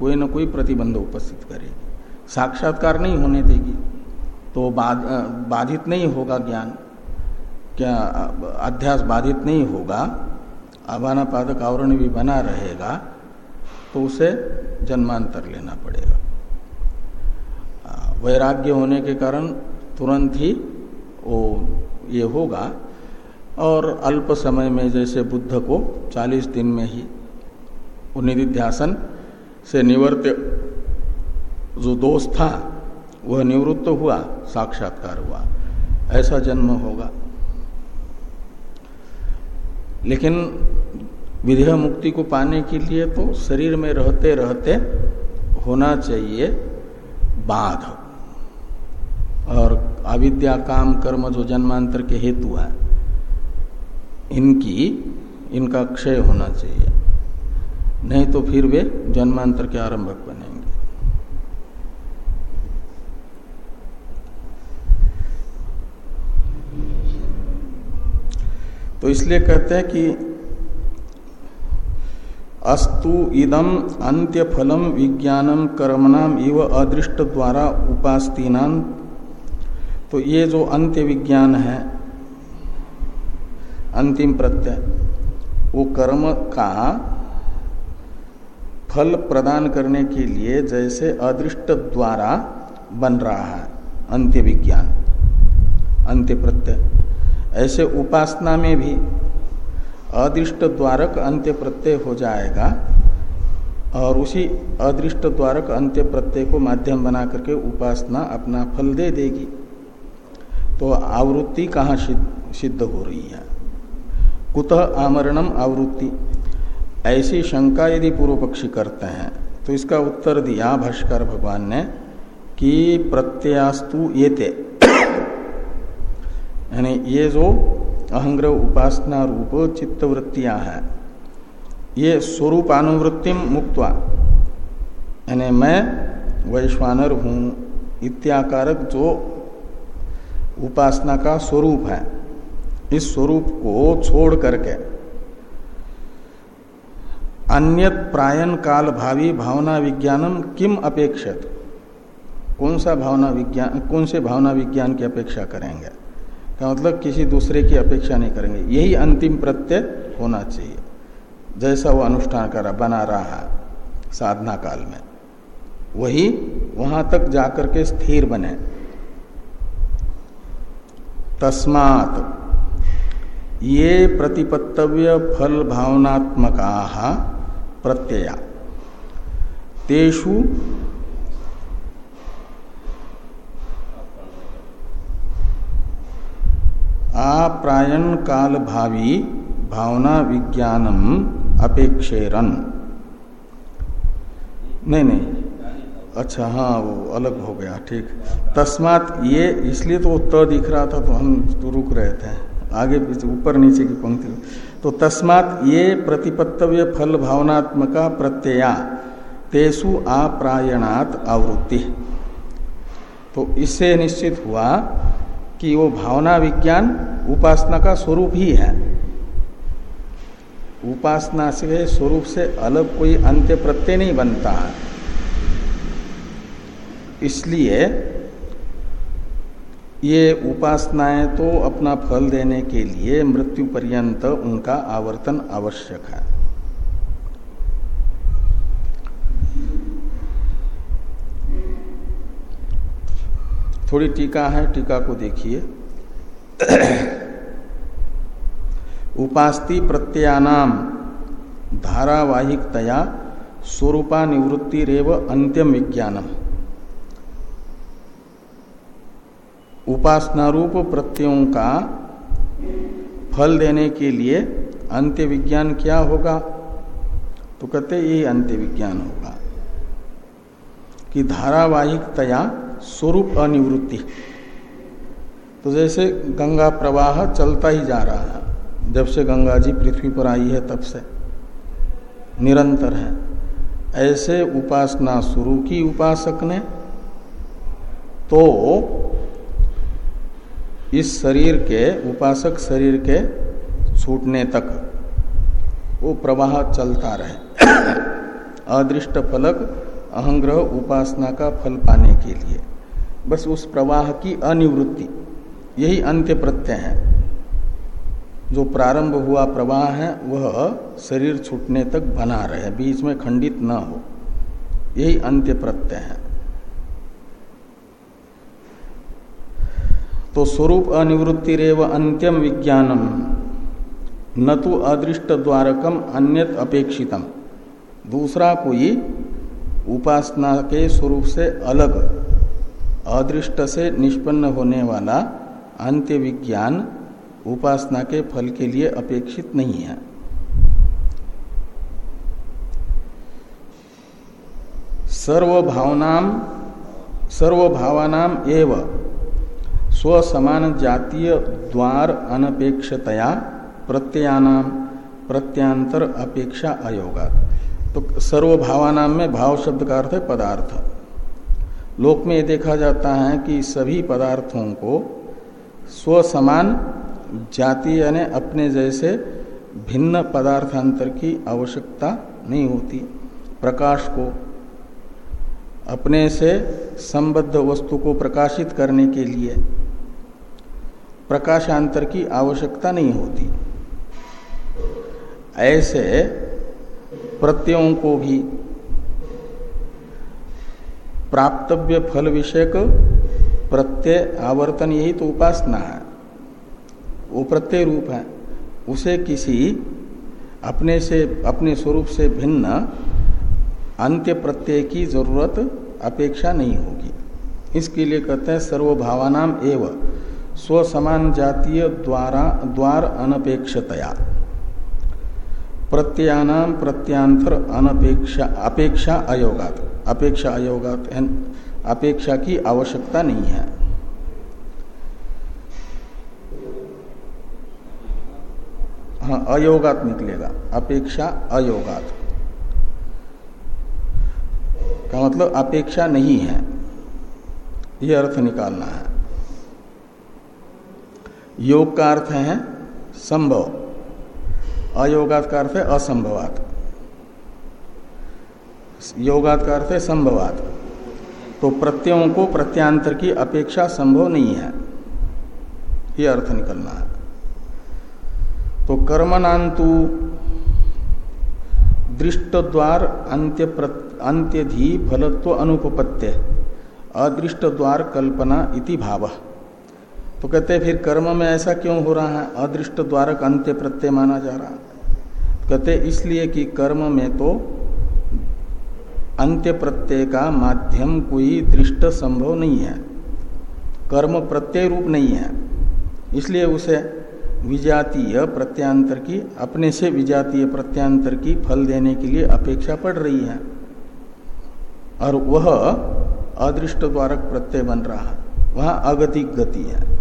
कोई न कोई प्रतिबंध उपस्थित करेगी। साक्षात्कार नहीं होने देगी। तो बाधित नहीं होगा ज्ञान। क्या अध्यास बाधित नहीं होगा आबाना पादक आवरण भी बना रहेगा तो उसे जन्मांतर लेना पड़ेगा। वैराग्य होने के कारण तुरंत ही वो ये होगा और अल्प समय में जैसे बुद्ध को 40 दिन में ही निधिध्यासन से निवृत्त जो दोष था वह निवृत्त हुआ, साक्षात्कार हुआ। ऐसा जन्म होगा। लेकिन विधेय मुक्ति को पाने के लिए तो शरीर में रहते रहते होना चाहिए बाध। और अविद्या, काम, कर्म जो जन्मांतर के हेतु है इनकी, इनका क्षय होना चाहिए। नहीं तो फिर वे जन्मांतर के आरंभक बनेंगे। तो इसलिए कहते हैं कि अस्तु इदम अंत्य फलम विज्ञानम कर्मणाम इव अदृष्ट द्वारा उपास्तीनान। तो ये जो अंत्य विज्ञान है अंतिम प्रत्यय। वो कर्म का फल प्रदान करने के लिए जैसे अदृष्ट द्वारा बन रहा है, अंत्य विज्ञान, अंत्य प्रत्यय। ऐसे उपासना में भी अदृष्ट द्वारक अंत्य प्रत्यय हो जाएगा और उसी अदृष्ट द्वारक अंत्य प्रत्यय को माध्यम बना करके उपासना अपना फल दे देगी। तो आवृत्ति कहाँ सिद्ध हो रही है? कुतः आमरणम आवृत्ति। ऐसी शंका यदि पूर्व पक्षी करते हैं तो इसका उत्तर दिया भाष्कर भगवान ने कि प्रत्यास्तु ये थे यानी ये जो अहंग्रह उपासना रूप चित्तवृत्तियाँ हैं, ये स्वरूपानुवृत्तिम मुक्तवा, यानी मैं वैश्वानर हूँ, इत्याकारक जो उपासना का स्वरूप है इस स्वरूप को छोड़ करके। अन्यत प्रायन काल भावी भावना विज्ञानम किम अपेक्षित? कौन सा भावना विज्ञान, कौन से भावना विज्ञान की अपेक्षा करेंगे? का मतलब किसी दूसरे की अपेक्षा नहीं करेंगे। यही अंतिम प्रत्यय होना चाहिए। जैसा वो अनुष्ठान कर बना रहा है साधना काल में, वही वहाँ तक जाकर के स्थिर बने। तस्मात ये प्रतिपत्तव्य फल भावनात्मका प्रत्यया। तेषु आप्रायण काल भावी भावना विज्ञानम अपेक्षेरन। नहीं नहीं। अच्छा हाँ वो अलग हो गया, ठीक। तस्मात ये इसलिए तो त दिख रहा था तो हम तो रुक रहे थे। आगे पीछे, ऊपर नीचे की पंक्ति तो तस्मात ये प्रतिपत्तव्य फल भावनात्मका प्रत्यया तेसु आप्रायणात आवृत्ति। तो इससे निश्चित हुआ कि वो भावना विज्ञान उपासना का स्वरूप ही है। उपासना से स्वरूप से अलग कोई अंत्य प्रत्यय नहीं बनता। है इसलिए ये उपासनाएँ तो अपना फल देने के लिए मृत्यु पर्यंत उनका आवर्तन आवश्यक है। थोड़ी टीका है, टीका को देखिए। उपास्ति प्रत्ययानाम धारावाहिकतया स्वरूपा निवृत्ति रेव अंत्यम विज्ञानम उपासना रूप प्रत्ययों का फल देने के लिए अंत्य विज्ञान क्या होगा? तो कहते ये अंत्य विज्ञान होगा कि धारावाहिकतया स्वरूप अनिवृत्ति। तो जैसे गंगा प्रवाह चलता ही जा रहा है, जब से गंगा जी पृथ्वी पर आई है तब से। निरंतर है। ऐसे उपासना शुरू की उपासक ने तो इस शरीर के, उपासक शरीर के छूटने तक वो प्रवाह चलता रहे। अदृष्ट फलक, अहंग्रह उपासना का फल पाने के लिए। बस उस प्रवाह की अनिवृत्ति, यही अंत्य प्रत्यय है। जो प्रारंभ हुआ प्रवाह है, वह शरीर छूटने तक बना रहे, बीच में खंडित न हो। यही अंत्य प्रत्यय है। तो स्वरूप अनिवृत्ति रेव अंत्यम विज्ञानम। न तो अदृष्ट द्वारकम अन्यत अपेक्षितम। दूसरा कोई उपासना के स्वरूप से अलग, अदृष्ट से निष्पन्न होने वाला अंत्य विज्ञान उपासना के फल के लिए अपेक्षित नहीं है। सर्वभावनाम, सर्वभावानाम एव स्वसमान जातीय द्वार अनपेक्षतया प्रत्ययानाम प्रत्यांतर अपेक्षा अयोगा तो सर्वभावानाम में भाव शब्द का अर्थ है पदार्थ। लोक में ये देखा जाता है कि सभी पदार्थों को स्वसमान जाति यानी अपने जैसे भिन्न पदार्थांतर की आवश्यकता नहीं होती। प्रकाश को, अपने से संबद्ध वस्तु को प्रकाशित करने के लिए प्रकाशांतर की आवश्यकता नहीं होती। ऐसे प्रत्ययों को भी प्राप्तव्य फल विषयक प्रत्यय आवर्तन यही तो उपासना है। वो प्रत्यय रूप है। उसे किसी अपने से, अपने स्वरूप से भिन्न अंत्य प्रत्यय की ज़रूरत, अपेक्षा नहीं होगी। इसके लिए कहते हैं सर्वभावानाम एव। स्वसमान जातीय द्वारा, द्वार अनपेक्षतया। प्रत्यानाम प्रत्यांतर अनपेक्षा, अपेक्षा अयोगात। अपेक्षा अयोगात अपेक्षा की आवश्यकता नहीं है। हाँ अयोगात निकलेगा। अपेक्षा अयोगात। का मतलब अपेक्षा नहीं है। यह अर्थ निकालना है। योग का अर्थ है संभव। अयोगात का अर्थ है असंभवात। योगात का अर्थ है संभवात। तो प्रत्ययों को प्रत्यांतर की अपेक्षा संभव नहीं है। ये अर्थ निकलना है। तो कर्मनांतु दृष्ट द्वार अंत्य अंत्यधि फलत्व अनुपत्य अदृष्ट द्वार कल्पना इति भाव। तो कहते फिर कर्म में ऐसा क्यों हो रहा है? अदृष्ट द्वारक अंत्य प्रत्यय माना जा रहा कहते इसलिए कि कर्म में तो अंत्य प्रत्यय का माध्यम कोई दृष्ट संभव नहीं है। कर्म प्रत्यय रूप नहीं है। इसलिए उसे विजातीय प्रत्यांतर की, अपने से विजातीय प्रत्यांतर की फल देने के लिए अपेक्षा पड़ रही है। और वह अदृष्ट द्वारक प्रत्यय बन रहा है। वहाँ अगतिक गति है।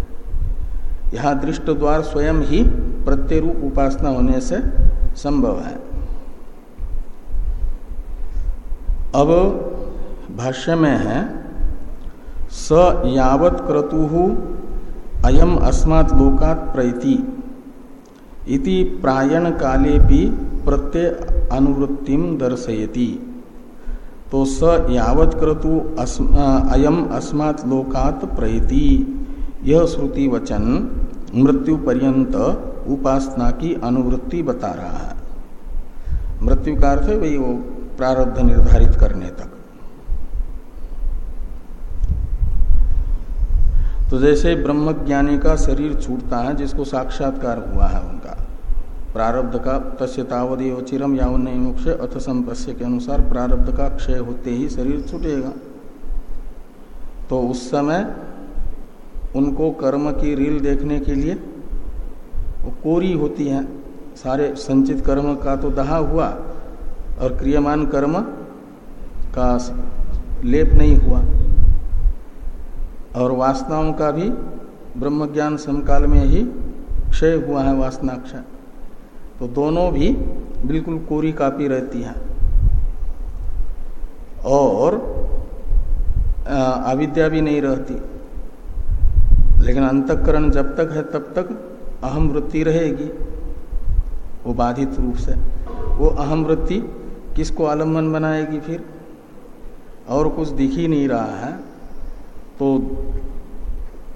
यहाँ दृष्ट द्वार स्वयं ही प्रत्यय रूप उपासना होने से संभव है। अब भाष्य में है, स यावत क्रतु अयम अस्मात् लोकात प्रैति इति प्रायण काले भी प्रत्यय अनुवृत्तिम दर्शयति। तो स यावत क्रतु अयम अस्मात् लोकात प्रैति। यह श्रुति वचन मृत्यु पर्यंत उपासना की अनुवृत्ति बता रहा है। मृत्यु का अर्थ है वही वो प्रारब्ध निर्धारित करने तक। तो जैसे ब्रह्मज्ञानी का शरीर छूटता है, जिसको साक्षात्कार हुआ है उनका, प्रारब्ध का तस्य चिरम यावन नहीं मोक्ष अथ संपस्य के अनुसार प्रारब्ध का क्षय होते ही शरीर छूटेगा। तो उस समय उनको कर्म की रील देखने के लिए वो कोरी होती है। सारे संचित कर्म का तो दहा हुआ और क्रियमान कर्म का लेप नहीं हुआ। और वासनाओं का भी ब्रह्मज्ञान समकाल में ही क्षय हुआ है वासना क्षय तो दोनों भी बिल्कुल कोरी कापी रहती है। और अविद्या भी नहीं रहती। लेकिन अंतकरण जब तक है तब तक अहम वृत्ति रहेगी। वो बाधित रूप से। वो अहम वृत्ति किसको आलंबन बनाएगी फिर? और कुछ दिख ही नहीं रहा है। तो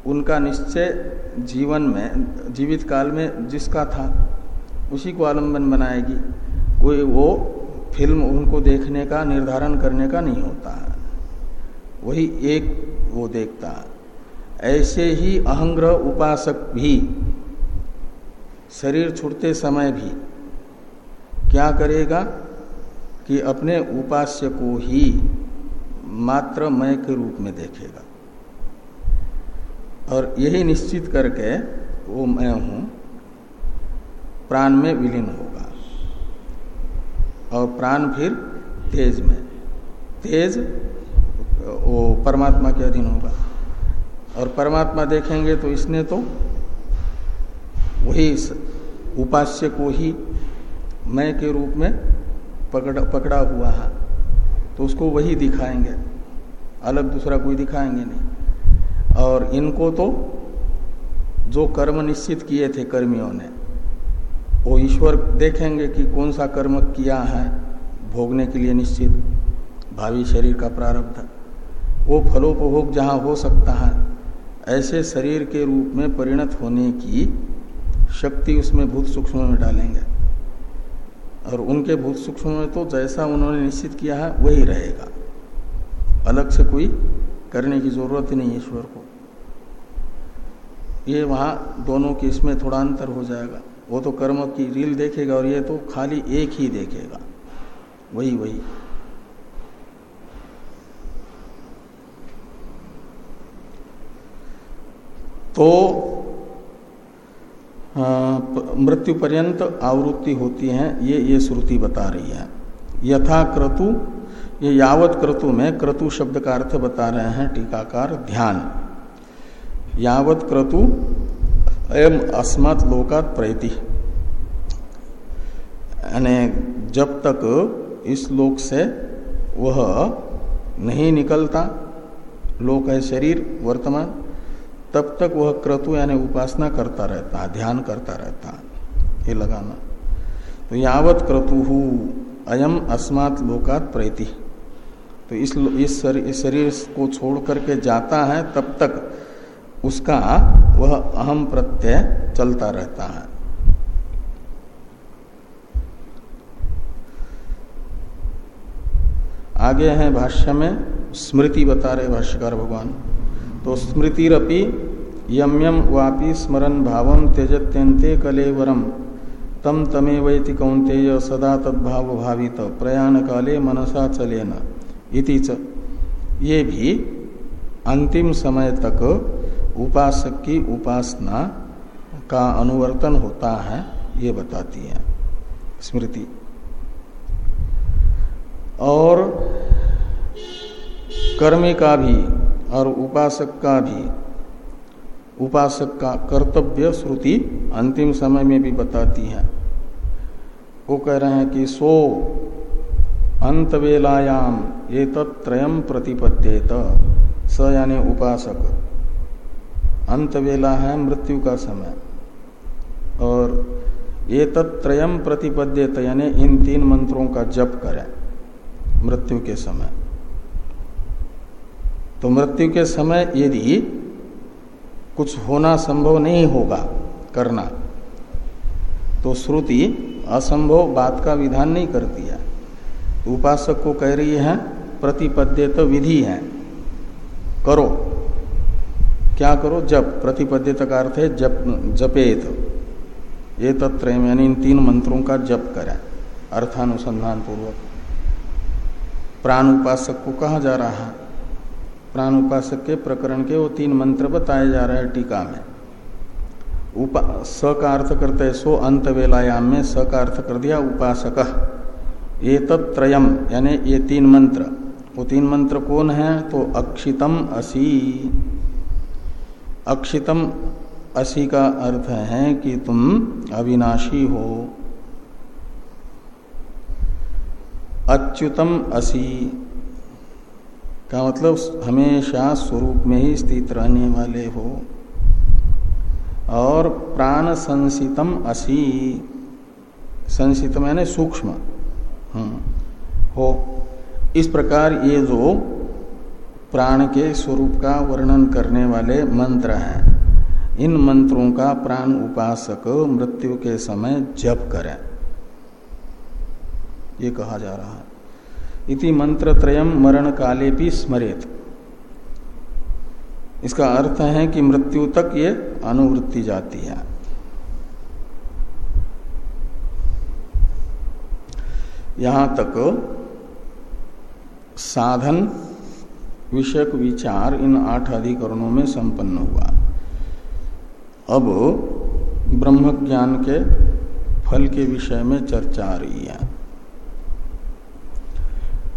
उनका निश्चय जीवन में, जीवित काल में जिसका था, उसी को आलंबन बनाएगी। कोई वो फ़िल्म उनको देखने का, निर्धारण करने का नहीं होता। है वही एक वो देखता है। ऐसे ही अहंग्रह उपासक भी, शरीर छूटते समय भी, क्या करेगा कि अपने उपास्य को ही मात्र मय के रूप में देखेगा। और यही निश्चित करके वो मैं हूँ, प्राण में विलीन होगा। और प्राण फिर तेज में, तेज वो परमात्मा के अधीन होगा। और परमात्मा देखेंगे तो इसने तो वही उपास्य को ही मैं के रूप में पकड़, पकड़ा हुआ है। तो उसको वही दिखाएँगे। अलग दूसरा कोई दिखाएँगे नहीं। और इनको तो जो कर्म निश्चित किए थे कर्मियों ने, वो ईश्वर देखेंगे कि कौन सा कर्म किया है, भोगने के लिए निश्चित। भावी शरीर का प्रारब्ध। वो फलोपभोग जहाँ हो सकता है ऐसे शरीर के रूप में परिणत होने की शक्ति उसमें भूत सूक्ष्म में डालेंगे। और उनके भूत सूक्ष्म में तो जैसा उन्होंने निश्चित किया है, वही रहेगा। अलग से कोई करने की ज़रूरत ही नहीं ईश्वर को। ये वहाँ दोनों के इसमें थोड़ा अंतर हो जाएगा। वो तो कर्म की रील देखेगा और ये तो खाली एक ही देखेगा। वही वही। तो मृत्यु पर्यंत आवृत्ति होती है, ये ये श्रुति बता रही है। यथा क्रतु, ये यावत क्रतु में क्रतु शब्द का अर्थ बता रहे हैं, टीकाकार ध्यान। यावत क्रतु, एम अस्मत् लोकात प्रैति। यानी जब तक इस लोक से वह नहीं निकलता, लोक है शरीर, वर्तमान तब तक वह क्रतु यानी उपासना करता रहता, ध्यान करता रहता, ये लगाना। तो यावत क्रतु अयम अस्मात् लोकात प्रैति। तो इस इस शरीर को छोड़ करके जाता है, तब तक उसका वह अहम प्रत्यय चलता रहता है। आगे है भाष्य में, स्मृति बता रहे भाष्यकार भगवान। तो स्मृतिरपि यम यम वापि स्मरण भाव त्यजत्यंते कलेवरम। तम तमे वैति कौंतेय सदा तद्भाव भावित प्रयाण काले मनसा चलेन। इति च। ये भी अंतिम समय तक उपासक की उपासना का अनुवर्तन होता है, ये बताती है स्मृति। और कर्मी का भी और उपासक का भी, उपासक का कर्तव्य श्रुति अंतिम समय में भी बताती है। वो कह रहे हैं कि सो अंत वेलायाम ये त्रयम प्रतिपद्येत। स यानी उपासक। अंत वेला है मृत्यु का समय। और ये त्रयम प्रतिपद्येत, यानी इन तीन मंत्रों का जप करें मृत्यु के समय। तो मृत्यु के समय यदि कुछ होना संभव नहीं होगा करना तो श्रुति असंभव बात का विधान नहीं करती है। उपासक को कह रही है, प्रतिपद्य तो विधि है। करो। क्या करो? जप। प्रतिपद्यता का अर्थ है जप, जपेत। ये तत्र यानी इन तीन मंत्रों का जप करें अर्थानुसंधान पूर्वक प्राण उपासक को कहा जा रहा है? प्राण उपासक के प्रकरण के वो तीन मंत्र बताए जा रहे हैं टीका में। उपा, स का अर्थ करते सो अंत वेलायाम में स का अर्थ कर दिया उपासक। ये तत्रयम यानी ये तीन मंत्र। वो तीन मंत्र कौन है? तो अक्षितम असी। अक्षितम असी का अर्थ है कि तुम अविनाशी हो। अच्युतम असी। का मतलब हमेशा स्वरूप में ही स्थित रहने वाले हो। और प्राण संसितम असी संसितम यानी सूक्ष्म हम्म, हो। इस प्रकार ये जो प्राण के स्वरूप का वर्णन करने वाले मंत्र हैं इन मंत्रों का प्राण उपासक मृत्यु के समय जप करें। ये कहा जा रहा है। इति मंत्र त्रयम मरण काले भी स्मरेत। इसका अर्थ है कि मृत्यु तक ये अनुवृत्ति जाती है। यहाँ तक साधन, विषयक विचार इन आठ अधिकरणों में संपन्न हुआ। अब ब्रह्म ज्ञान के फल के विषय में चर्चा आ रही है।